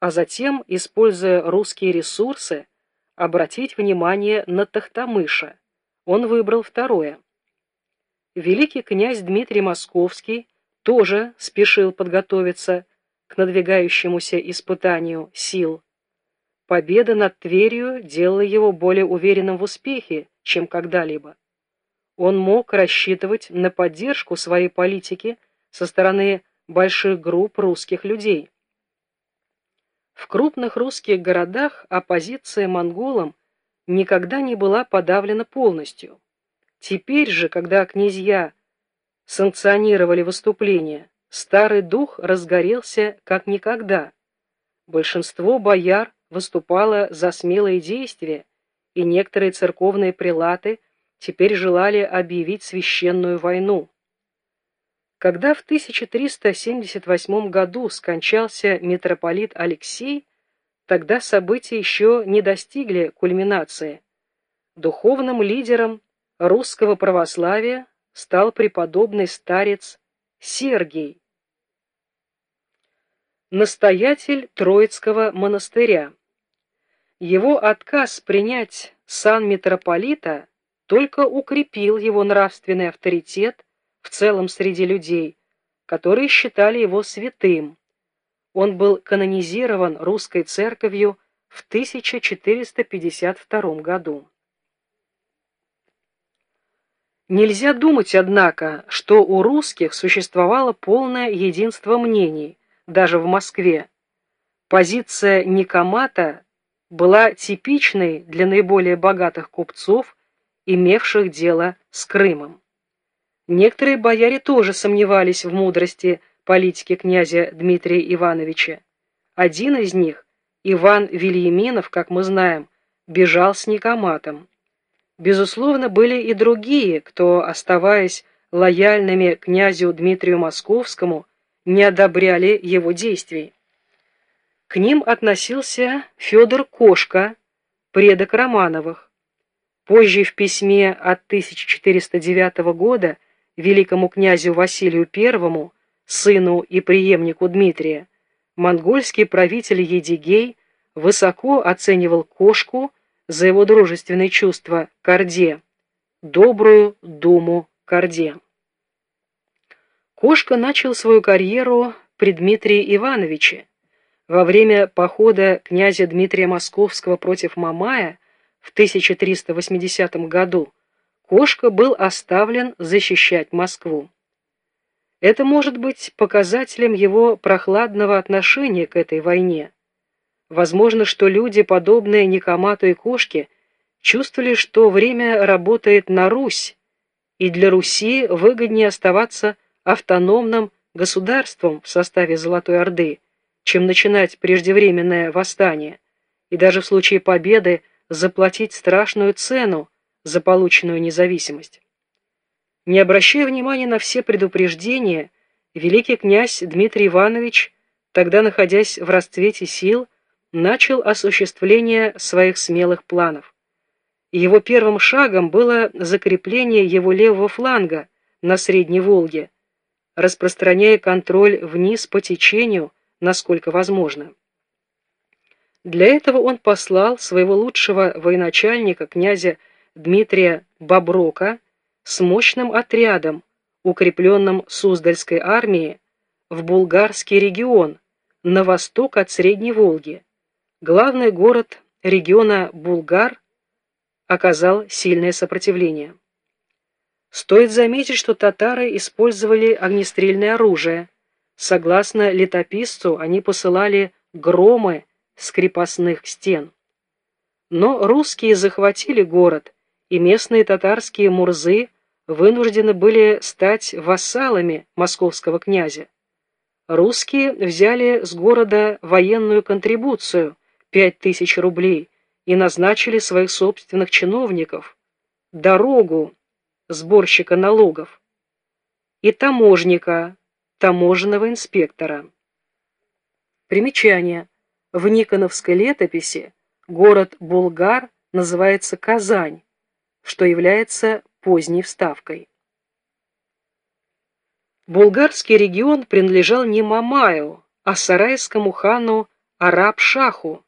а затем, используя русские ресурсы, обратить внимание на Тахтамыша. Он выбрал второе. Великий князь Дмитрий Московский тоже спешил подготовиться к надвигающемуся испытанию сил. Победа над Тверью делала его более уверенным в успехе, чем когда-либо. Он мог рассчитывать на поддержку своей политики со стороны больших групп русских людей. В крупных русских городах оппозиция монголам никогда не была подавлена полностью. Теперь же, когда князья санкционировали выступления, старый дух разгорелся как никогда. Большинство бояр выступало за смелые действия, и некоторые церковные прилаты теперь желали объявить священную войну. Когда в 1378 году скончался митрополит Алексей, тогда события еще не достигли кульминации. Духовным лидером русского православия стал преподобный старец Сергий, настоятель Троицкого монастыря. Его отказ принять сан митрополита только укрепил его нравственный авторитет в целом среди людей, которые считали его святым. Он был канонизирован русской церковью в 1452 году. Нельзя думать, однако, что у русских существовало полное единство мнений, даже в Москве. Позиция Никомата была типичной для наиболее богатых купцов, имевших дело с Крымом. Некоторые бояре тоже сомневались в мудрости политики князя Дмитрия Ивановича. Один из них, Иван Вильяминов, как мы знаем, бежал с Никоматом. Безусловно, были и другие, кто, оставаясь лояльными князю Дмитрию Московскому, не одобряли его действий. К ним относился Федор Кошка, предок Романовых. Позже в письме от 1409 года великому князю Василию I, сыну и преемнику Дмитрия, монгольский правитель Едигей высоко оценивал Кошку за его дружественные чувства к Орде, добрую думу к Орде. Кошка начал свою карьеру при Дмитрии Ивановиче. Во время похода князя Дмитрия Московского против Мамая в 1380 году Кошка был оставлен защищать Москву. Это может быть показателем его прохладного отношения к этой войне. Возможно, что люди, подобные Никомату и Кошке, чувствовали, что время работает на Русь, и для Руси выгоднее оставаться автономным государством в составе Золотой Орды, чем начинать преждевременное восстание, и даже в случае победы заплатить страшную цену за полученную независимость. Не обращая внимания на все предупреждения, великий князь Дмитрий Иванович, тогда находясь в расцвете сил, начал осуществление своих смелых планов. Его первым шагом было закрепление его левого фланга на Средней Волге, распространяя контроль вниз по течению, насколько возможно. Для этого он послал своего лучшего военачальника, князя Дмитрия Боброка, с мощным отрядом, укрепленным Суздальской армией, в Булгарский регион, на восток от Средней Волги, главный город региона Булгар оказал сильное сопротивление. Стоит заметить, что татары использовали огнестрельное оружие. Согласно летописцу, они посылали громы с крепостных стен. Но русские захватили город, и местные татарские мурзы вынуждены были стать вассалами московского князя. Русские взяли с города военную контрибуцию, пять тысяч рублей и назначили своих собственных чиновников, дорогу, сборщика налогов, и таможника, таможенного инспектора. Примечание. В Никоновской летописи город Булгар называется Казань, что является поздней вставкой. Булгарский регион принадлежал не Мамаю, а сарайскому хану Араб-Шаху,